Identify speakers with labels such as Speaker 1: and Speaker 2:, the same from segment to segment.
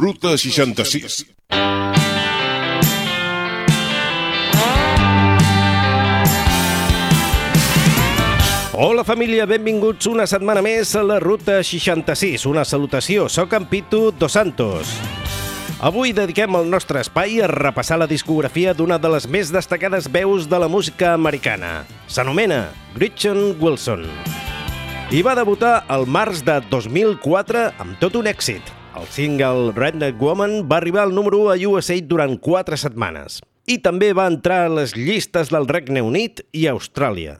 Speaker 1: Ruta 66.
Speaker 2: Hola família, benvinguts una setmana més a la Ruta 66. Una salutació, sóc en Pitu Dos Santos. Avui dediquem el nostre espai a repassar la discografia d'una de les més destacades veus de la música americana. S'anomena Gretchen Wilson. I va debutar el març de 2004 amb tot un èxit, el single Redneck Woman va arribar al número 1 a USA durant 4 setmanes i també va entrar a les llistes del Regne Unit i Austràlia.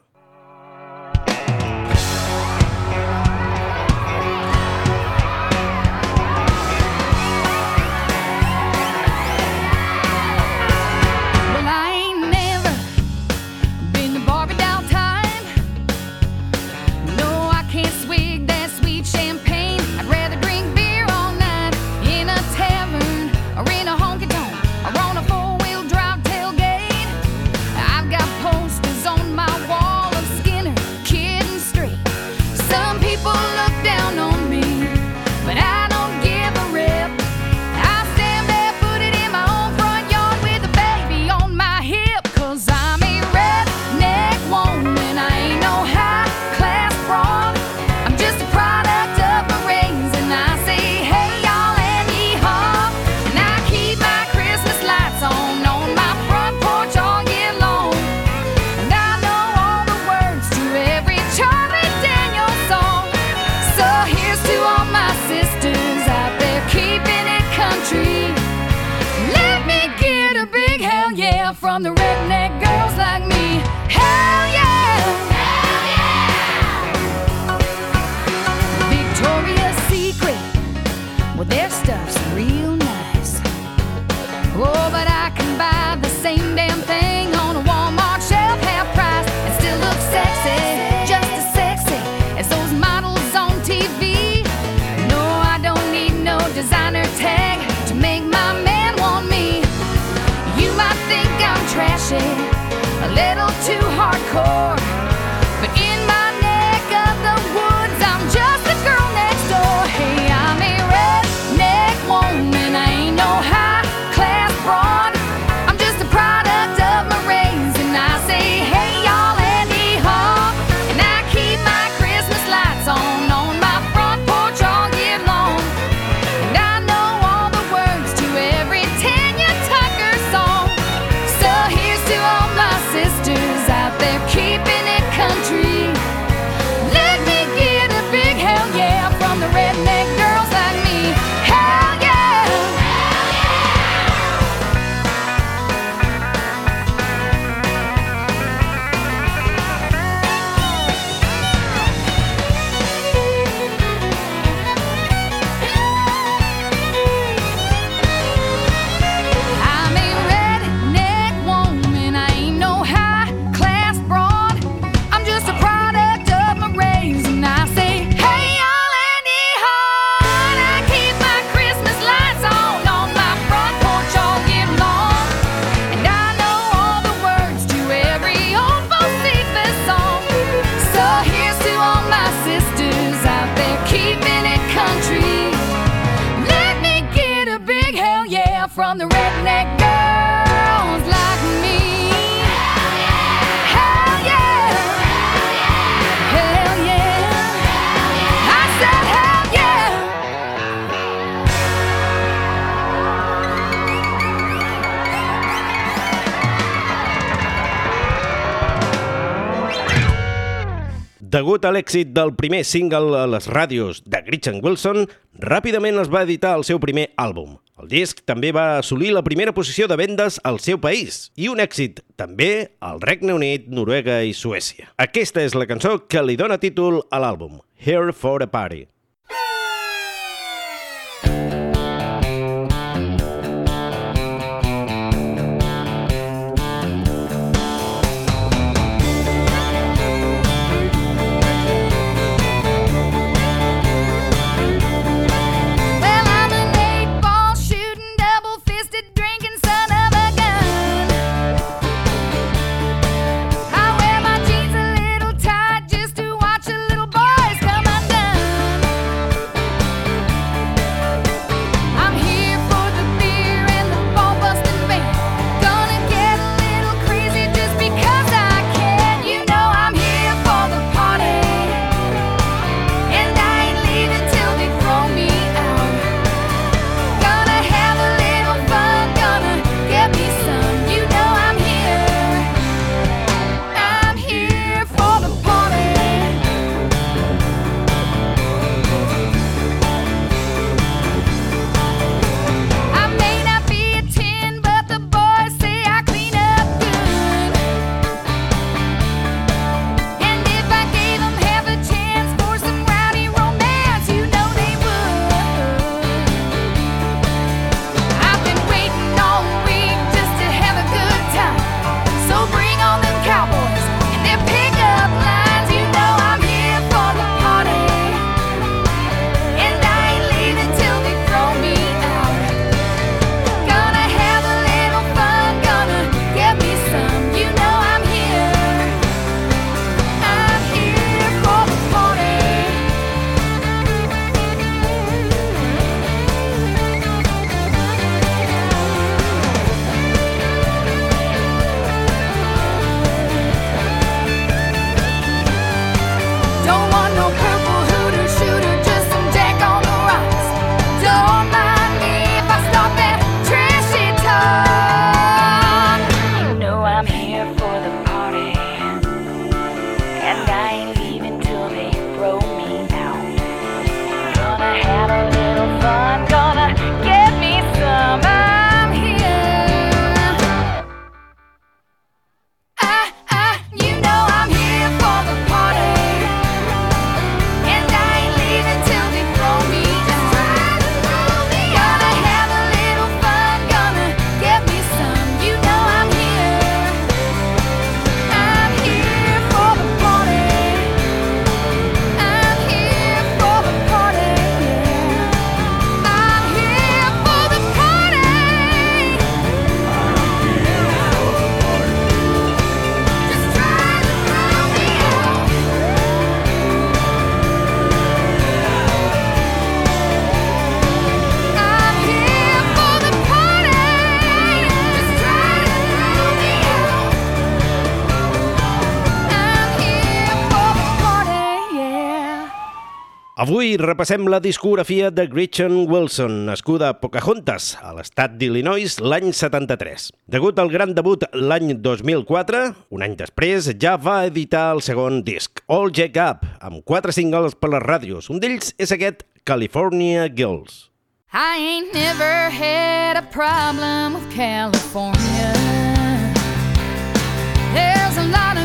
Speaker 3: from the redneck girls like me. Hell yeah! a little too hardcore.
Speaker 2: Degut a l'èxit del primer single a les ràdios de Gretchen Wilson, ràpidament es va editar el seu primer àlbum. El disc també va assolir la primera posició de vendes al seu país i un èxit també al Regne Unit, Noruega i Suècia. Aquesta és la cançó que li dona títol a l'àlbum, Here for a Party. Avui repassem la discografia de Gretchen Wilson, nascuda a Pocahontas, a l'estat d'Illinois, l'any 73. Degut al gran debut l'any 2004, un any després ja va editar el segon disc, All Jack Up, amb quatre singles per les ràdios. Un d'ells és aquest, California Girls.
Speaker 3: I ain't never had a problem with California There's a lot of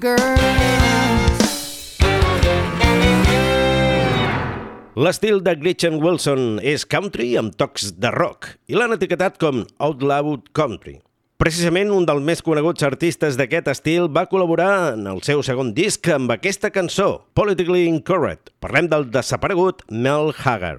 Speaker 3: girls.
Speaker 2: L'estil de Gretchen Wilson és country amb tocs de rock i l'han etiquetat com Outlawed Country. Precisament un dels més coneguts artistes d'aquest estil va col·laborar en el seu segon disc amb aquesta cançó, Politically Incorrect. Parlem del desaparegut Mel Hagar.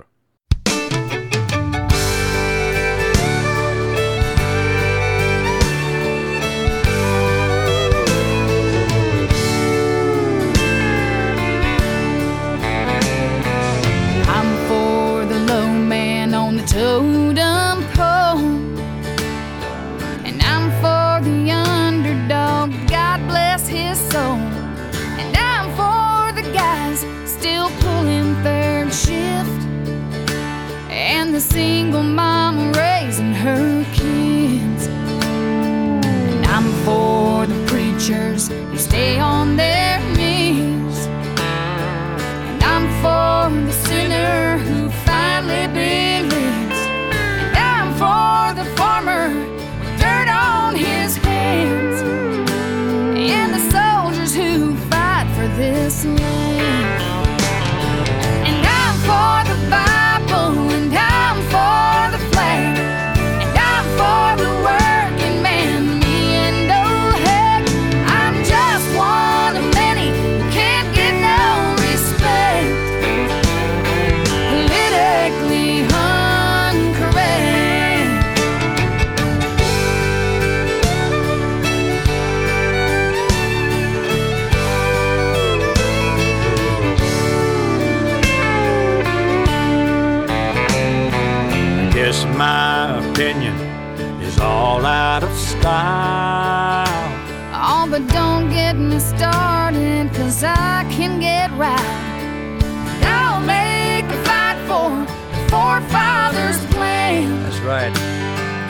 Speaker 3: a single mom raising her kids. And I'm for the preachers who stay on their knees. And I'm for the can get right. I'll make a fight for forefathers' plan.
Speaker 1: That's right.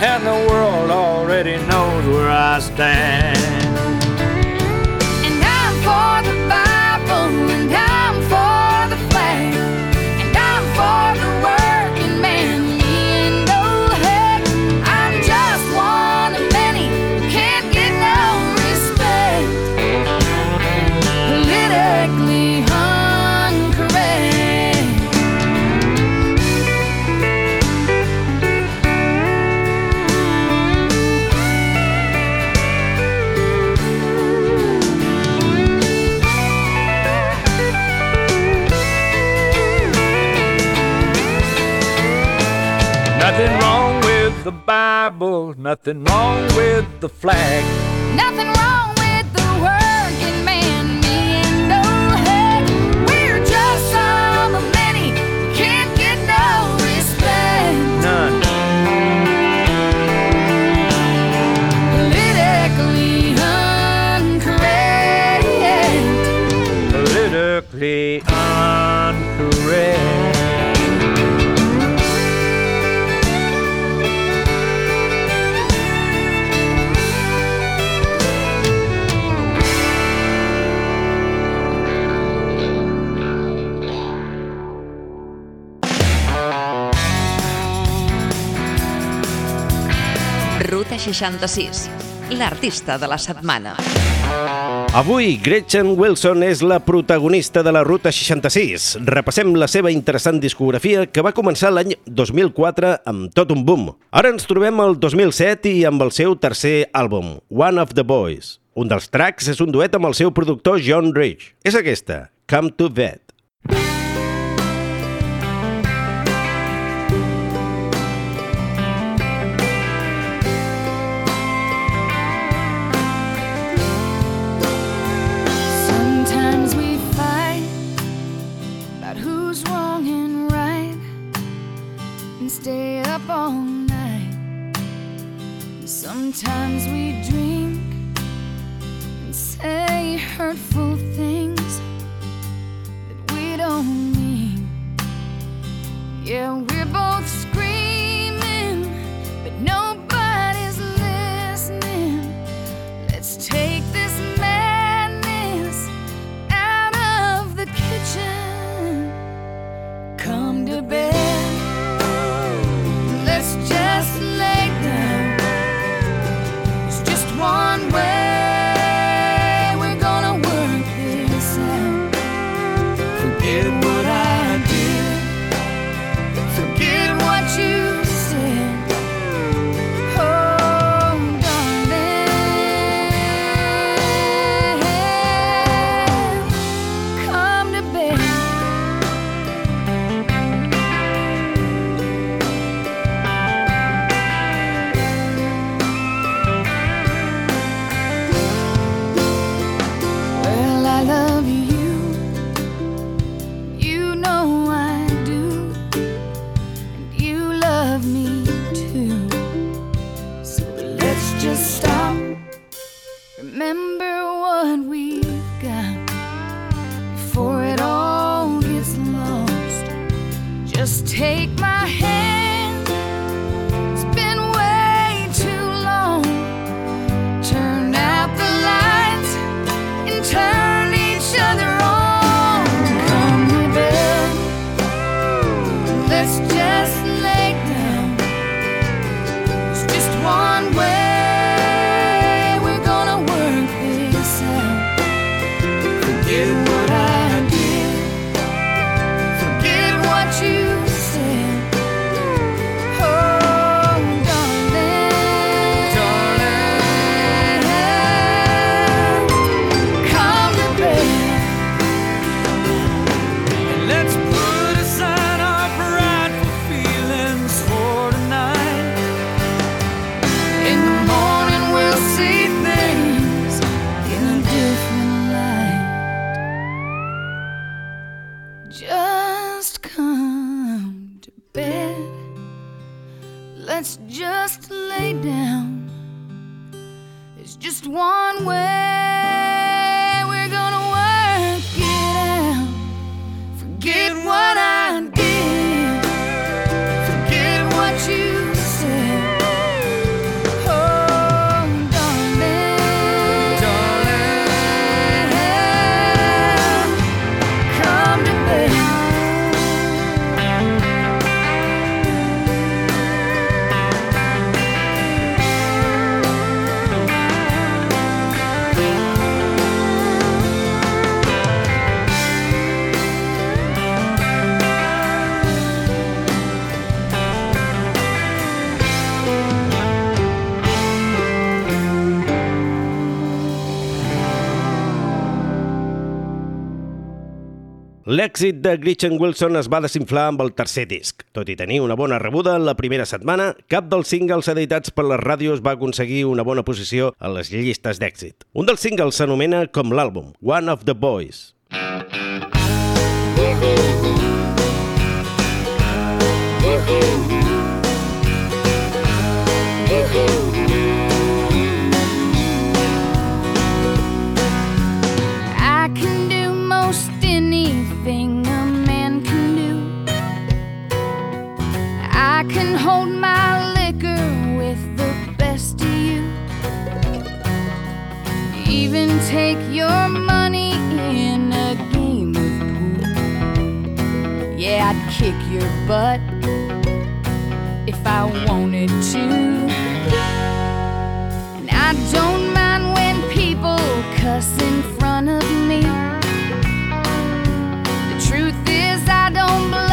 Speaker 1: And the world already knows where I stand.
Speaker 3: the Bible,
Speaker 1: nothing wrong with the flag.
Speaker 4: 66, l'artista de la setmana.
Speaker 2: Avui, Gretchen Wilson és la protagonista de la Ruta 66. Repassem la seva interessant discografia que va començar l'any 2004 amb tot un boom. Ara ens trobem al 2007 i amb el seu tercer àlbum, One of the Boys. Un dels tracks és un duet amb el seu productor John Rich. És aquesta, Come to Bed.
Speaker 3: Come to Bed. Sometimes we drink and say hurtful things that we don't mean. Yeah, we're both screaming.
Speaker 2: L'èxit de Gretchen Wilson es va desinflar amb el tercer disc. Tot i tenir una bona rebuda en la primera setmana, cap dels singles editats per les ràdios va aconseguir una bona posició a les llistes d'èxit. Un dels singles s'anomena com l'àlbum, One of the Boys.
Speaker 3: I I can hold my liquor with the best of you. Even take your money in a game of pool. Yeah, I'd kick your butt if I wanted to. And I don't mind when people cuss in front of me. The truth is, I don't blush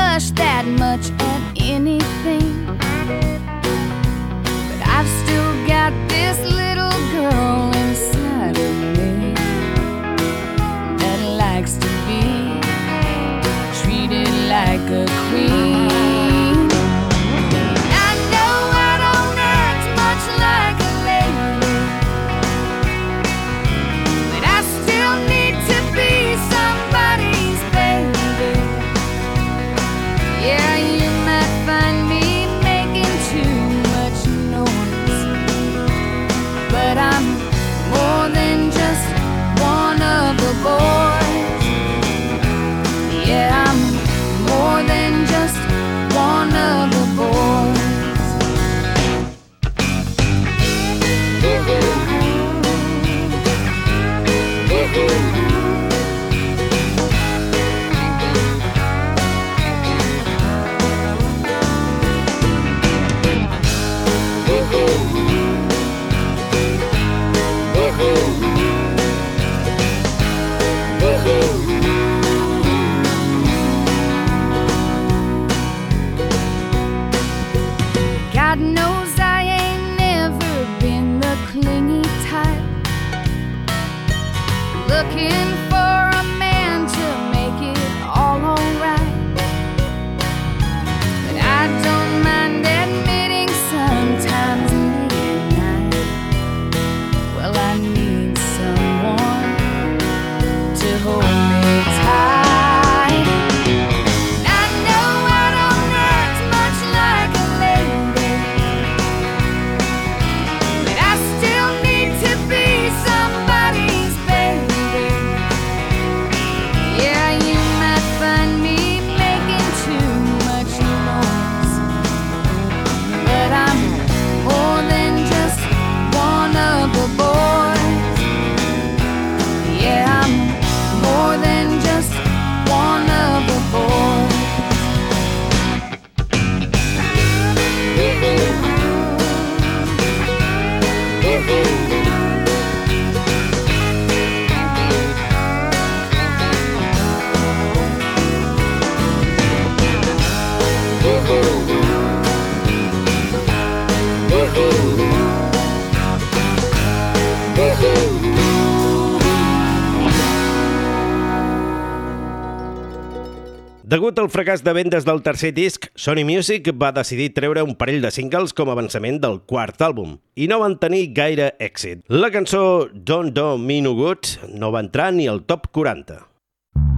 Speaker 2: Degut al fracàs de vendes del tercer disc, Sony Music va decidir treure un parell de singles com a avançament del quart àlbum, i no van tenir gaire èxit. La cançó Don't Do Me No Good no va entrar ni al top 40.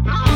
Speaker 3: Don't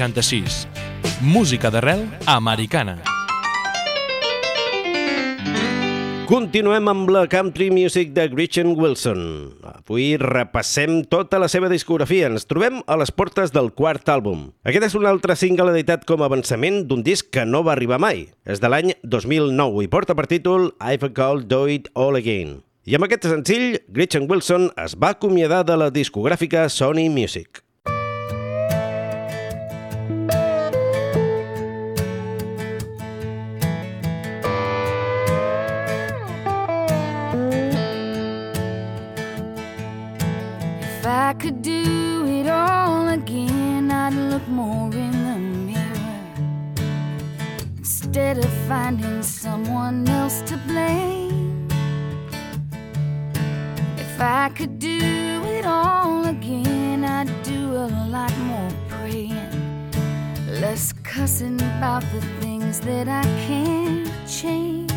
Speaker 5: 66. Música d'arrel americana.
Speaker 2: Continuem amb la country music de Gretchen Wilson. Avui repassem tota la seva discografia. Ens trobem a les portes del quart àlbum. Aquest és un altre single editat com a avançament d'un disc que no va arribar mai. És de l'any 2009 i porta per títol I've Called Do It All Again. I amb aquest senzill, Gretchen Wilson es va acomiadar de la discogràfica Sony Music.
Speaker 3: I could do it all again, I'd look more in the mirror instead of finding someone else to blame. If I could do it all again, I'd do a lot more praying, less cussing about the things that I can't change.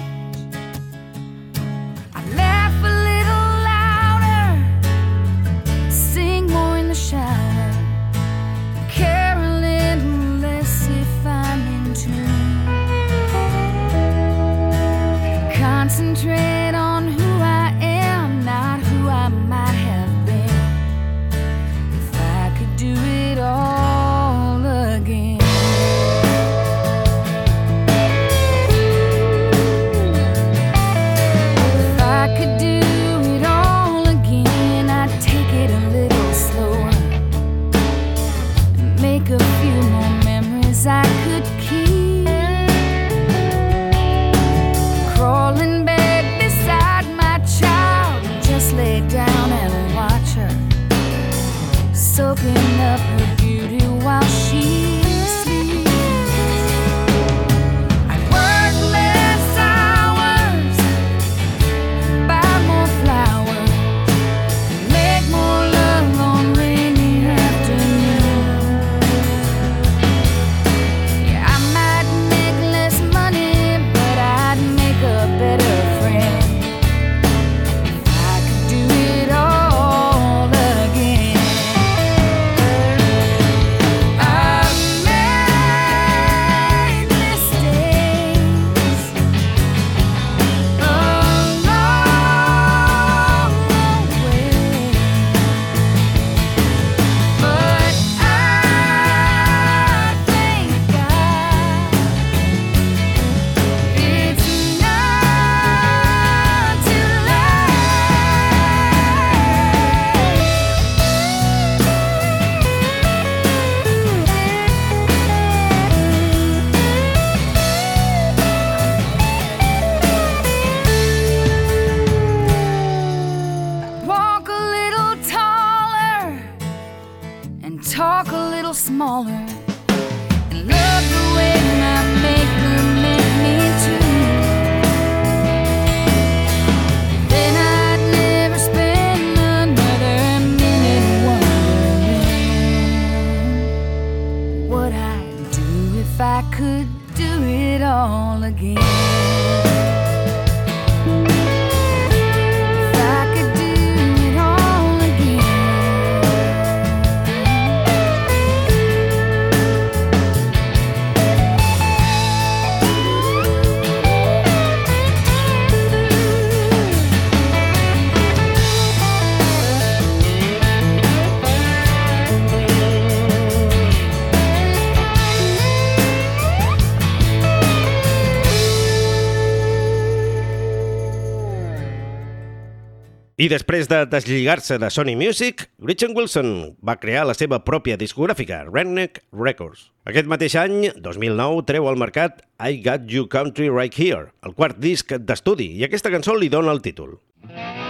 Speaker 3: I
Speaker 2: després de deslligar-se de Sony Music, Gretchen Wilson va crear la seva pròpia discogràfica, Redneck Records. Aquest mateix any, 2009, treu al mercat I Got You Country Right Here, el quart disc d'estudi, i aquesta cançó li dona el títol.
Speaker 3: Mm -hmm.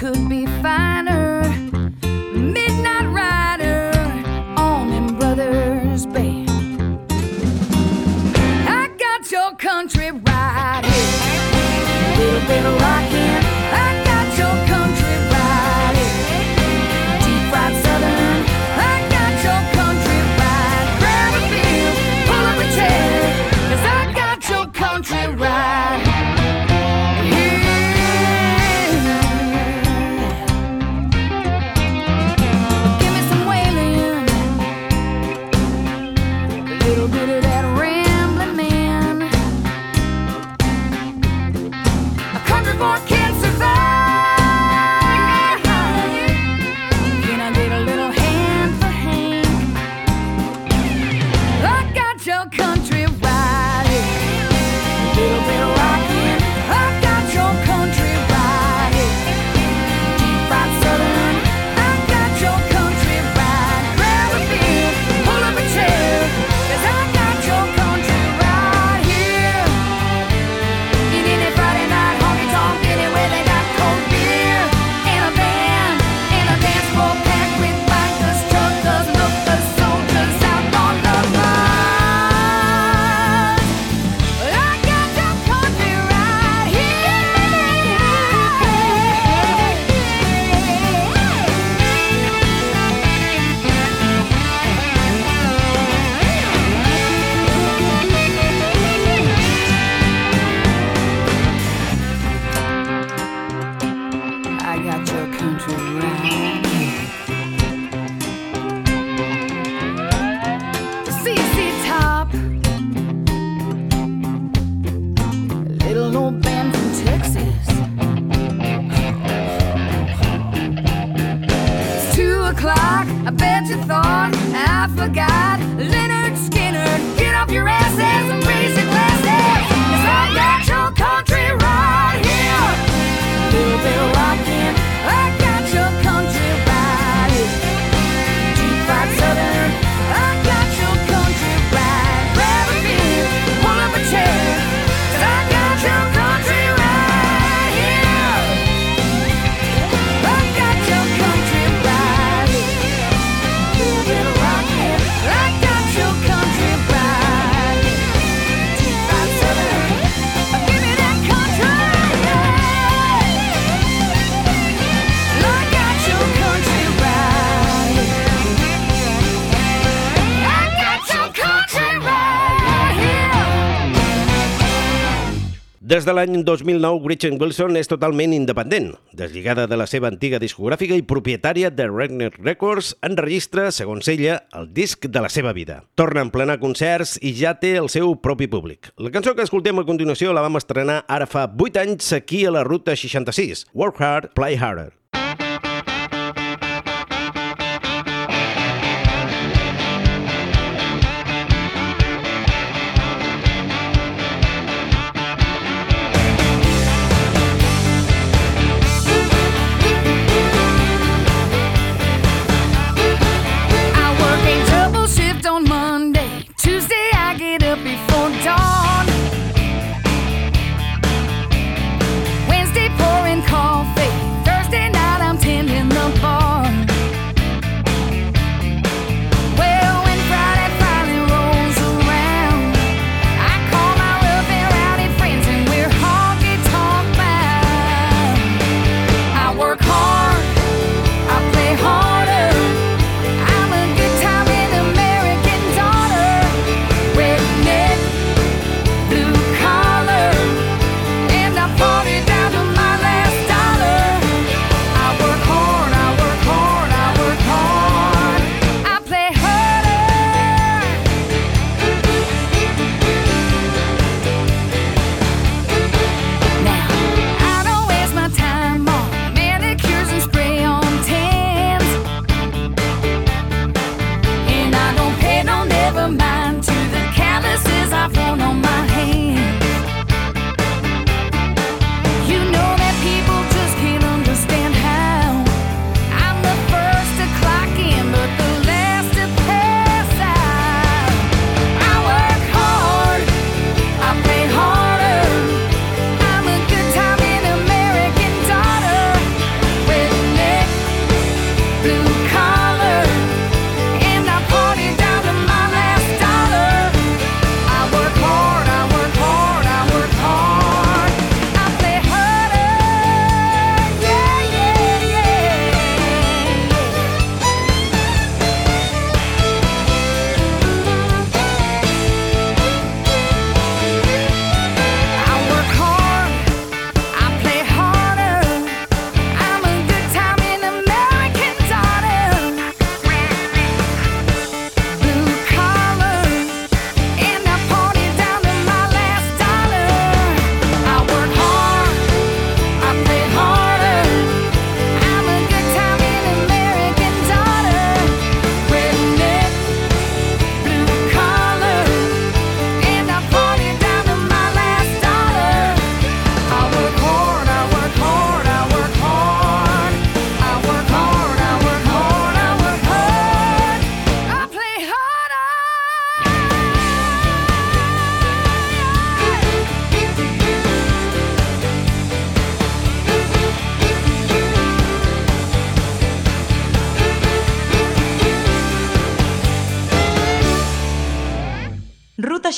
Speaker 3: could be finer.
Speaker 2: Des de l'any 2009, Gretchen Wilson és totalment independent. Deslligada de la seva antiga discogràfica i propietària de Regner Records, enregistra, segons ella, el disc de la seva vida. Torna a emplenar concerts i ja té el seu propi públic. La cançó que escoltem a continuació la vam estrenar ara fa 8 anys aquí a la Ruta 66, Work Hard, Play Harder.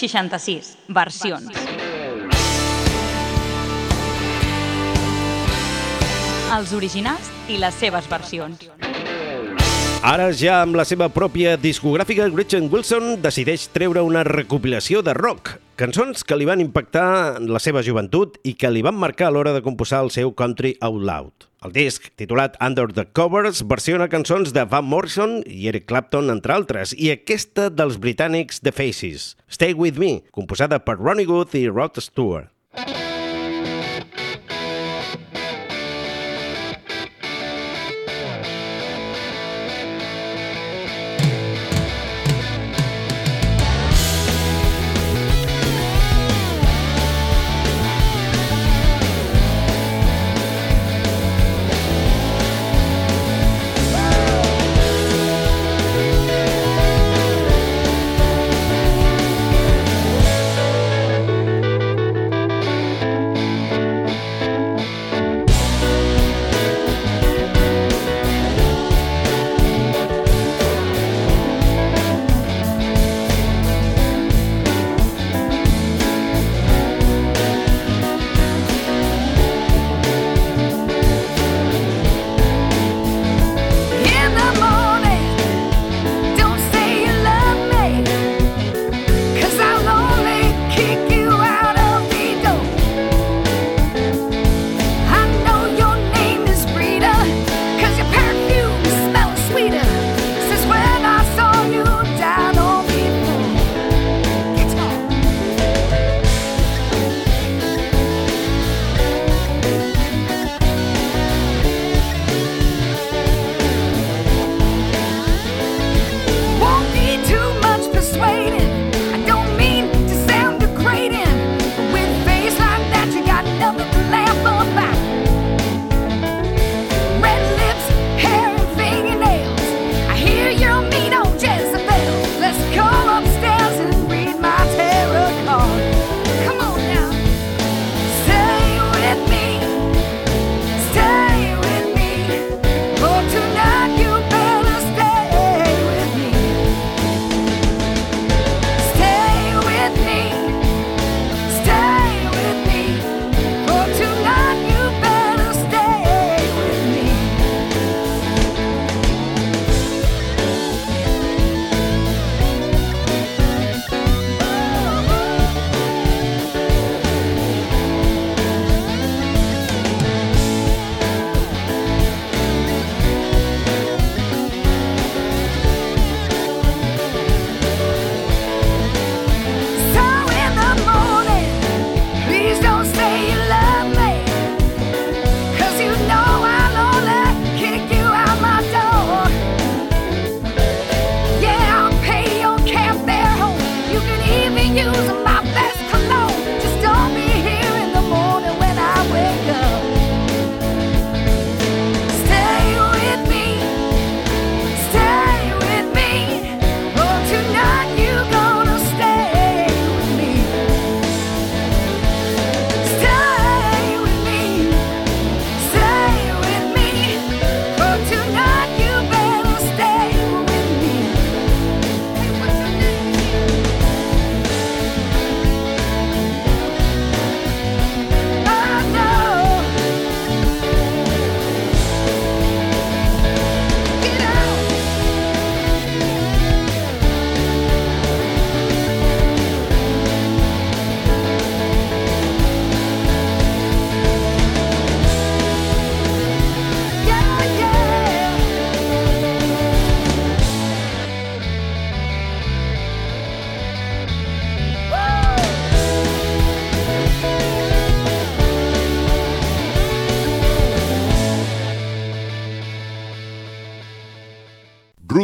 Speaker 6: 66, versions. Els originals i les seves versions.
Speaker 3: Ara ja amb la seva pròpia discogràfica, Gretchen Wilson decideix treure una recopilació de rock, cançons que li van impactar en la seva joventut i que li van marcar a l'hora de composar el seu Country Out Loud. El disc, titulat Under the Covers, versiona cançons de Van Morrison i Eric Clapton, entre altres, i aquesta dels britànics The Faces, Stay With Me, composada per Ronnie Good i Rod Stewart.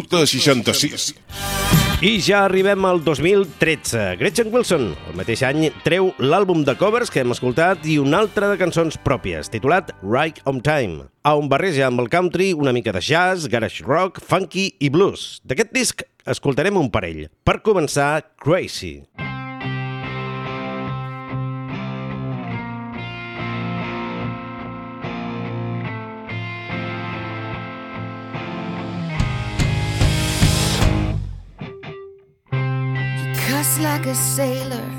Speaker 7: Ruta 66.
Speaker 3: I ja arribem al 2013. Gretchen Wilson, el mateix any, treu l'àlbum de covers que hem escoltat i un altre de cançons pròpies, titulat Right on Time, on barreja amb el country una mica de jazz, garage rock, funky i blues. D'aquest disc escoltarem un parell. Per començar, Crazy.
Speaker 8: Cuss like
Speaker 3: a sailor,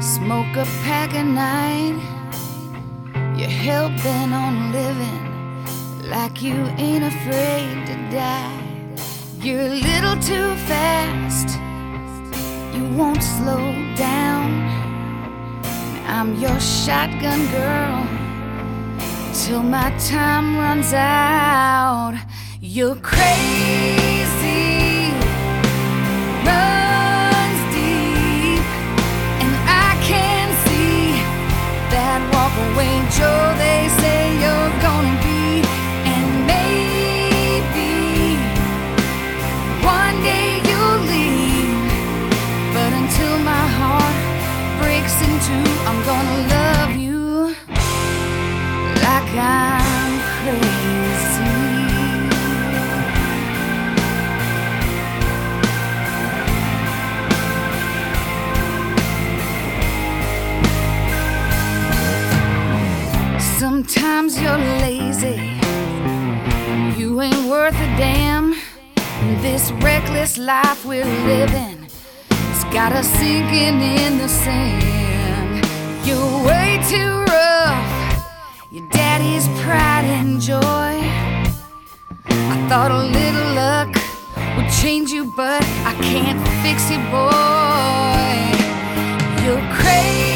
Speaker 3: smoke a pack at night. You're hell bent on living like you ain't afraid to die. You're a little too fast, you won't slow down. I'm your shotgun girl till my time runs out. You're crazy, runs away, They say you're gonna be, and maybe one day you'll leave. But until my heart breaks in two, I'm gonna love you like I'm reckless life we're living, it's got us sinking in the sand. You're way too rough your daddy's pride and joy. I thought a little luck would change you, but I can't fix you, boy. You're crazy,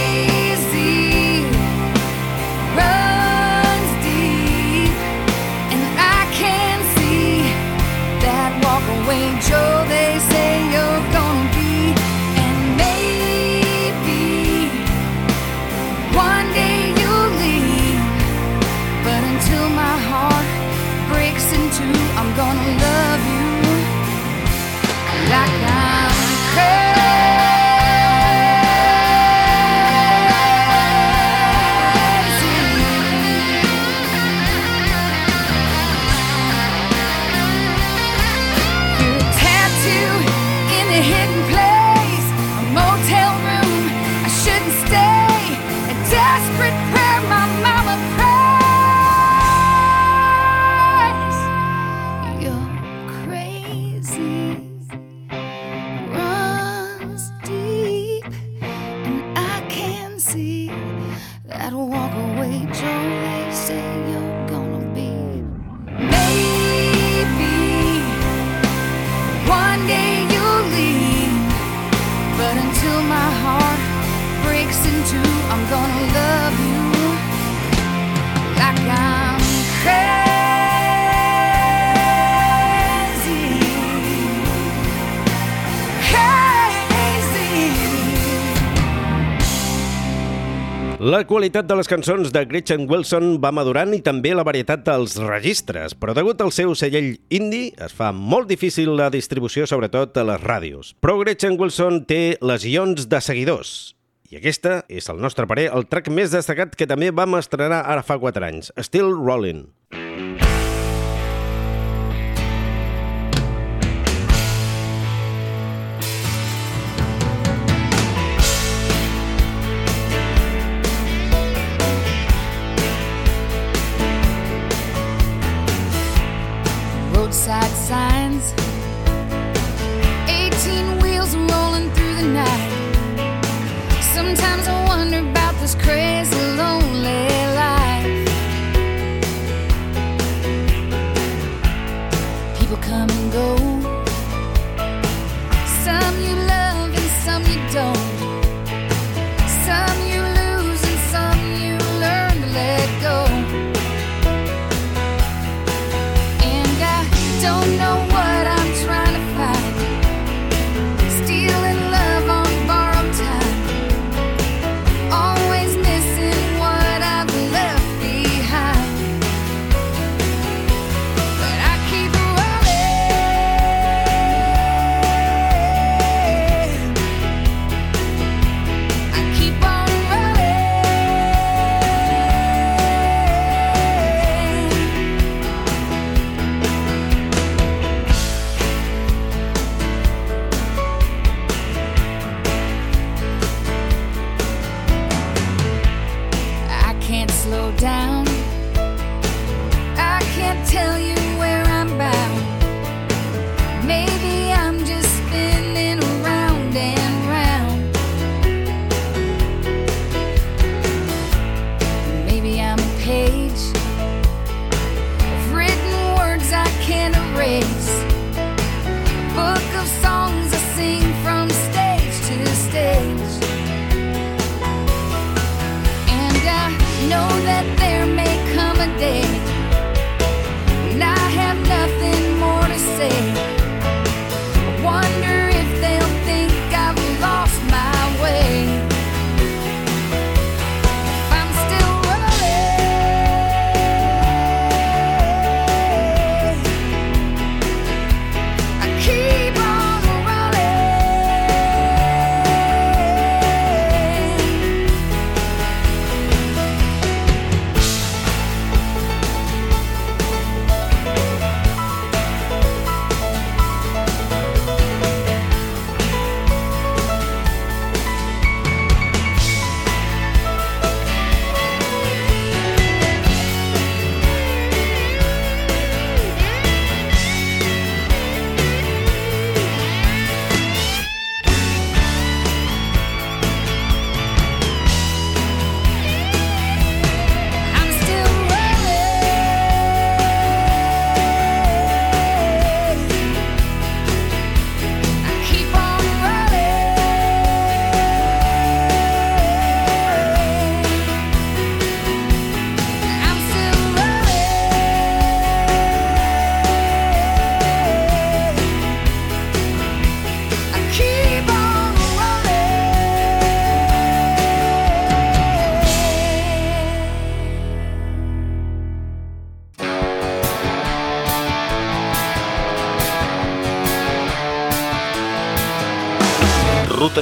Speaker 2: La qualitat de les cançons de Gretchen Wilson va madurant i també la varietat dels registres, però degut al seu segell indie es fa molt difícil la distribució, sobretot a les ràdios. Però Gretchen Wilson té legions de seguidors, i aquesta és, al nostre parer, el track més destacat que també vam estrenar ara fa 4 anys, Still Rolling.
Speaker 3: roadside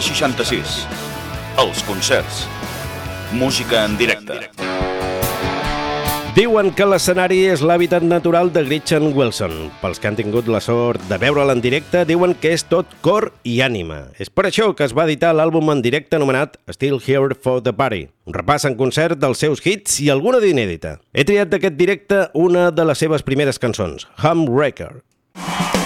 Speaker 9: 66. Els concerts. Música en directe.
Speaker 2: Diuen que l'escenari és l'hàbitat natural de Gretchen Wilson. Pels que han tingut la sort de veure'l en directe, diuen que és tot cor i ànima. És per això que es va editar l'àlbum en directe anomenat Still Here for the Party, un repàs en concert dels seus hits i alguna d'inèdita. He triat d'aquest directe una de les seves primeres cançons,
Speaker 3: Humbreaker.
Speaker 10: Humbreaker.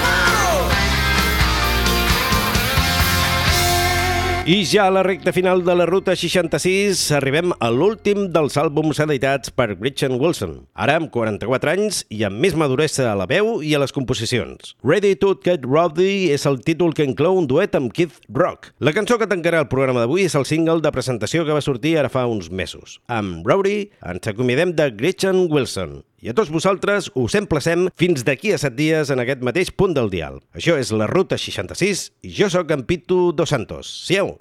Speaker 2: I ja a la recta final de la Ruta 66 arribem a l'últim dels àlbums editats per Gretchen Wilson, ara amb 44 anys i amb més maduresa a la veu i a les composicions. Ready to Get Rowdy és el títol que inclou un duet amb Keith Rock. La cançó que tancarà el programa d'avui és el single de presentació que va sortir ara fa uns mesos. Amb Rowdy ens acomiadem de Gretchen Wilson. I a tots vosaltres us emplacem fins d'aquí a 7 dies en aquest mateix punt del dial. Això és la Ruta 66 i jo sóc en Pitu Dos Santos. Siau!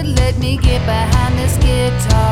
Speaker 2: Let me get behind this guitar